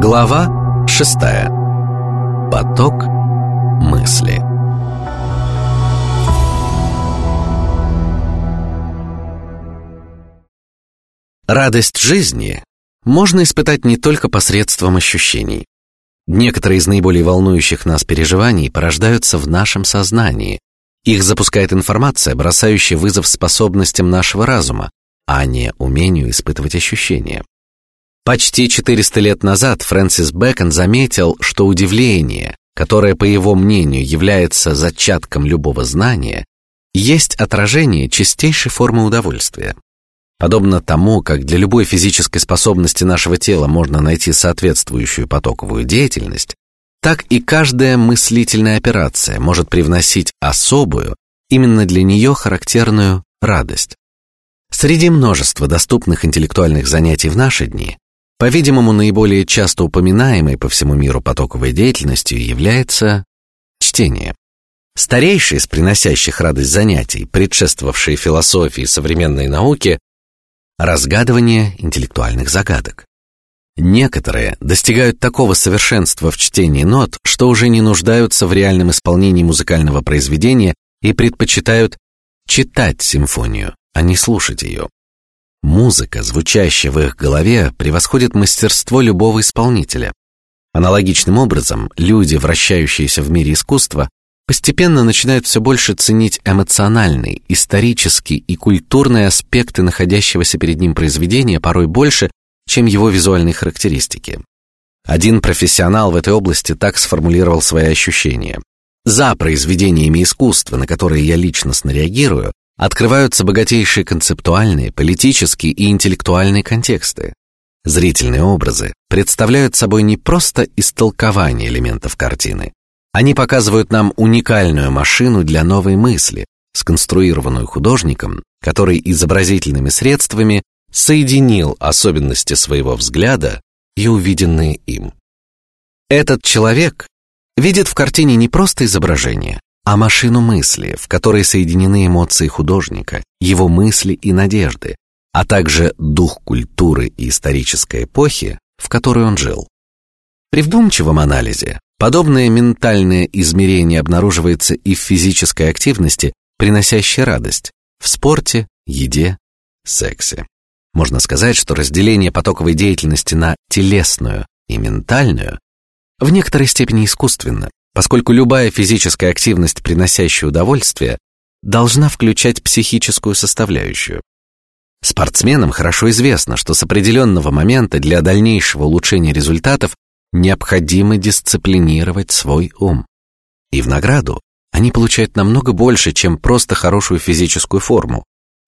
Глава шестая. Поток мысли. Радость жизни можно испытать не только посредством ощущений. Некоторые из наиболее волнующих нас переживаний порождаются в нашем сознании. Их запускает информация, бросающая вызов способностям нашего разума, а не умению испытывать ощущения. Почти 400 лет назад Фрэнсис Бэкон заметил, что удивление, которое, по его мнению, является зачатком любого знания, есть отражение чистейшей формы удовольствия. Подобно тому, как для любой физической способности нашего тела можно найти соответствующую потоковую деятельность, так и каждая мыслительная операция может привносить особую, именно для нее характерную радость. Среди множества доступных интеллектуальных занятий в наши дни, по-видимому, наиболее часто упоминаемой по всему миру потоковой деятельностью является чтение. Старейший из приносящих радость занятий, предшествовавшие философии и современной науке, разгадывание интеллектуальных загадок. Некоторые достигают такого совершенства в чтении нот, что уже не нуждаются в реальном исполнении музыкального произведения и предпочитают читать симфонию, а не слушать ее. Музыка, звучащая в их голове, превосходит мастерство любого исполнителя. Аналогичным образом, люди, вращающиеся в мире искусства, постепенно начинают все больше ценить эмоциональный, исторический и культурный аспекты находящегося перед ним произведения порой больше, чем его визуальные характеристики. Один профессионал в этой области так сформулировал свои ощущения: за произведениями искусства, на которые я личностно реагирую, открываются богатейшие концептуальные, политические и интеллектуальные контексты. Зрительные образы представляют собой не просто истолкование элементов картины, они показывают нам уникальную машину для новой мысли, сконструированную художником, который изобразительными средствами соединил особенности своего взгляда и увиденные им. Этот человек видит в картине не просто изображение, а машину мысли, в которой соединены эмоции художника, его мысли и надежды, а также дух культуры и исторической эпохи, в которой он жил. При вдумчивом анализе Подобное ментальное измерение обнаруживается и в физической активности, приносящей радость, в спорте, еде, сексе. Можно сказать, что разделение потоковой деятельности на телесную и ментальную в некоторой степени искусственно, поскольку любая физическая активность, приносящая удовольствие, должна включать психическую составляющую. Спортсменам хорошо известно, что с определенного момента для дальнейшего улучшения результатов необходимо дисциплинировать свой ум. И в награду они получают намного больше, чем просто хорошую физическую форму,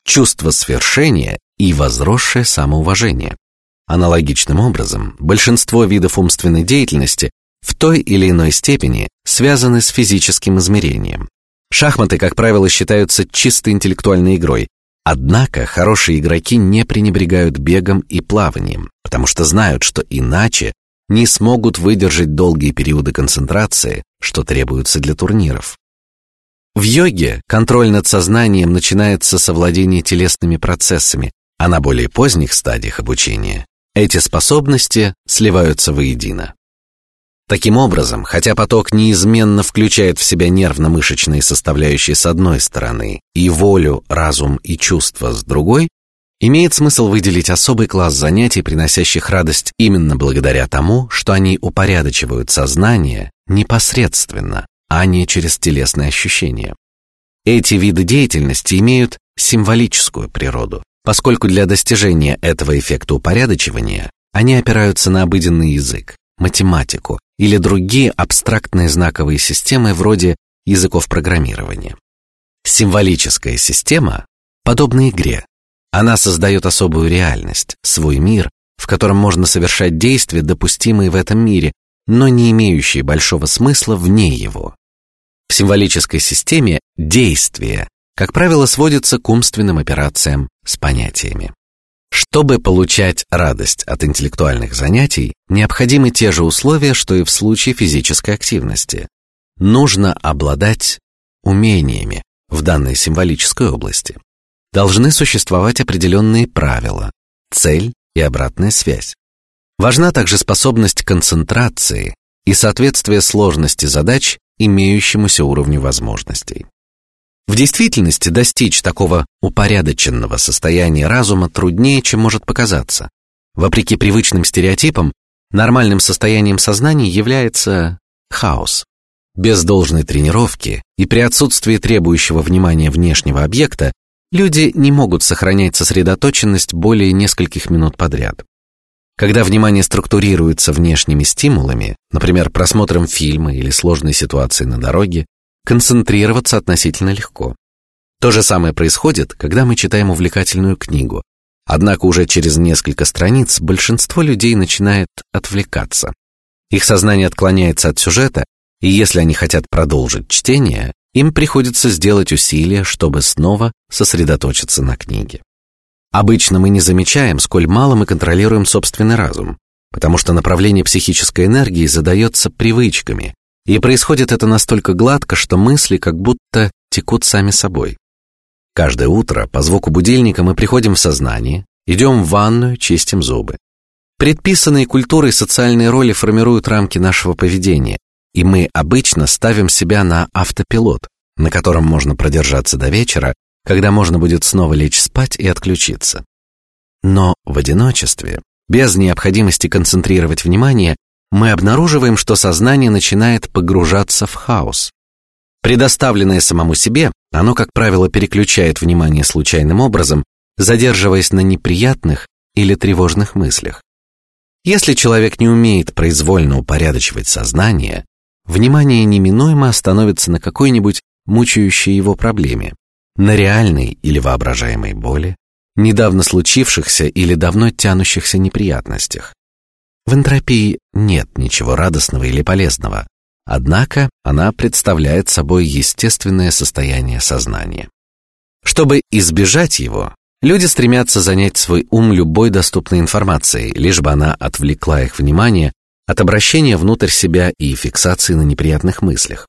чувство свершения и возросшее самоуважение. Аналогичным образом, большинство видов умственной деятельности в той или иной степени связаны с физическим измерением. Шахматы, как правило, считаются чисто интеллектуальной игрой, однако хорошие игроки не пренебрегают бегом и плаванием, потому что знают, что иначе не смогут выдержать долгие периоды концентрации, что требуется для турниров. В йоге контроль над сознанием начинается с овладения телесными процессами, а на более поздних стадиях обучения эти способности сливаются воедино. Таким образом, хотя поток неизменно включает в себя нервно-мышечные составляющие с одной стороны и волю, разум и чувства с другой, Имеет смысл выделить особый класс занятий, приносящих радость именно благодаря тому, что они упорядочивают сознание непосредственно, а не через телесные ощущения. Эти виды деятельности имеют символическую природу, поскольку для достижения этого эффекта упорядочивания они опираются на обыденный язык, математику или другие абстрактные знаковые системы вроде языков программирования. Символическая система подобна игре, она создает особую реальность, свой мир, в котором можно совершать действия, допустимые в этом мире, но не имеющие большого смысла вне его. В символической системе действие, как правило, сводится к умственным операциям с понятиями. Чтобы получать радость от интеллектуальных занятий, необходимы те же условия, что и в случае физической активности. Нужно обладать умениями в данной символической области должны существовать определенные правила, цель и обратная связь. Важна также способность концентрации и соответствие сложности задач имеющемуся уровню возможностей. В действительности достичь такого упорядоченного состояния разума труднее, чем может показаться. Вопреки привычным стереотипам, нормальным состоянием сознания является хаос. Без должной тренировки и при отсутствии требующего внимания внешнего объекта люди не могут сохранять сосредоточенность более нескольких минут подряд. Когда внимание структурируется внешними стимулами, например, просмотром фильма или сложной ситуации на дороге, концентрироваться относительно легко. То же самое происходит, когда мы читаем увлекательную книгу. Однако уже через несколько страниц большинство людей начинает отвлекаться. Их сознание отклоняется от сюжета, и если они хотят продолжить чтение, им приходится сделать усилия, чтобы снова сосредоточиться на книге. Обычно мы не замечаем, сколь мало мы контролируем собственный разум, потому что направление психической энергии задается привычками, и происходит это настолько гладко, что мысли как будто текут сами собой. Каждое утро по звуку будильника мы приходим в сознание, идем в ванную, чистим зубы. Предписанные культурой социальные роли формируют рамки нашего поведения, и мы обычно ставим себя на автопилот, на котором можно продержаться до вечера, когда можно будет снова лечь спать и отключиться. Но в одиночестве, без необходимости концентрировать внимание, мы обнаруживаем, что сознание начинает погружаться в хаос. Предоставленное самому себе, оно, как правило, переключает внимание случайным образом, задерживаясь на неприятных или тревожных мыслях. Если человек не умеет произвольно упорядочивать сознание, внимание неминуемо остановится на какой-нибудь мучающей его проблеме, на реальной или воображаемой боли, недавно случившихся или давно тянущихся неприятностях. В энтропии нет ничего радостного или полезного, однако она представляет собой естественное состояние сознания. Чтобы избежать его, люди стремятся занять свой ум любой доступной информацией, лишь бы она отвлекла их внимание от обращения внутрь себя и фиксации на неприятных мыслях.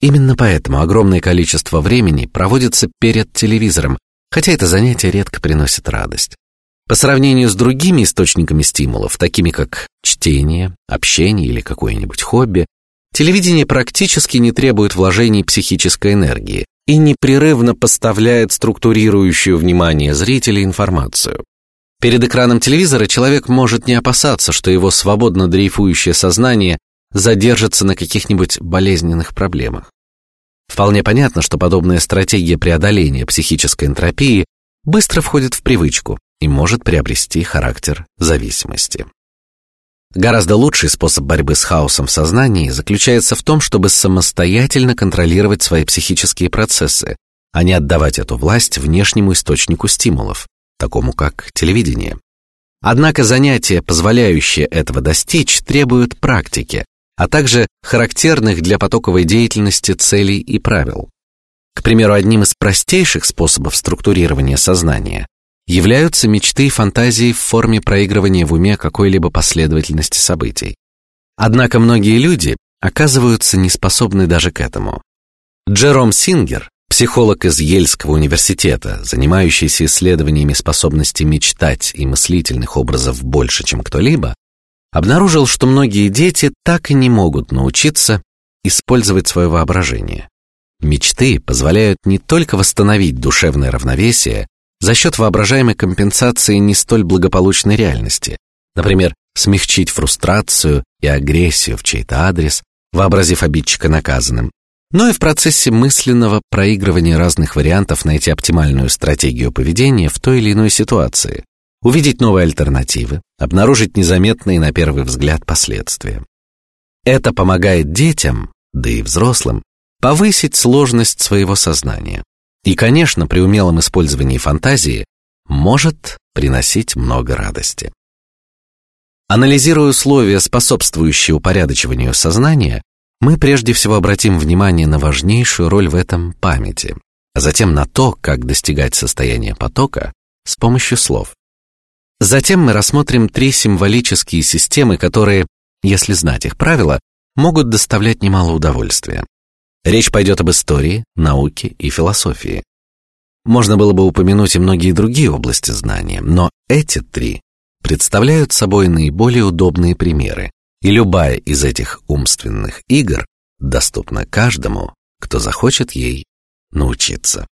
Именно поэтому огромное количество времени проводится перед телевизором, хотя это занятие редко приносит радость. По сравнению с другими источниками стимулов, такими как чтение, общение или какое-нибудь хобби, телевидение практически не требует вложений психической энергии и непрерывно поставляет структурирующую внимание зрителя информацию. Перед экраном телевизора человек может не опасаться, что его свободно дрейфующее сознание задержится на каких-нибудь болезненных проблемах. Вполне понятно, что подобная стратегия преодоления психической энтропии быстро входит в привычку и может приобрести характер зависимости. Гораздо лучший способ борьбы с хаосом в сознании заключается в том, чтобы самостоятельно контролировать свои психические процессы, а не отдавать эту власть внешнему источнику стимулов, такому как телевидение. Однако занятия, позволяющие этого достичь, требуют практики, а также характерных для потоковой деятельности целей и правил. К примеру, одним из простейших способов структурирования сознания являются мечты и фантазии в форме проигрывания в уме какой-либо последовательности событий. Однако многие люди оказываются неспособны даже к этому. Джером Сингер, психолог из Ельского университета, занимающийся исследованиями способности мечтать и мыслительных образов больше, чем кто-либо, обнаружил, что многие дети так и не могут научиться использовать свое воображение. Мечты позволяют не только восстановить душевное равновесие за счет воображаемой компенсации не столь благополучной реальности, например, смягчить фрустрацию и агрессию в чей-то адрес, вообразив обидчика наказанным, но и в процессе мысленного проигрывания разных вариантов найти оптимальную стратегию поведения в той или иной ситуации, увидеть новые альтернативы, обнаружить незаметные на первый взгляд последствия. Это помогает детям, да и взрослым, повысить сложность своего сознания. И, конечно, при умелом использовании фантазии может приносить много радости. Анализируя условия, способствующие упорядочиванию сознания, мы прежде всего обратим внимание на важнейшую роль в этом памяти, а затем на то, как достигать состояния потока с помощью слов. Затем мы рассмотрим три символические системы, которые, если знать их правила, могут доставлять немало удовольствия. Речь пойдет об истории, науке и философии. Можно было бы упомянуть и многие другие области знания, но эти три представляют собой наиболее удобные примеры, и любая из этих умственных игр доступна каждому, кто захочет ей научиться.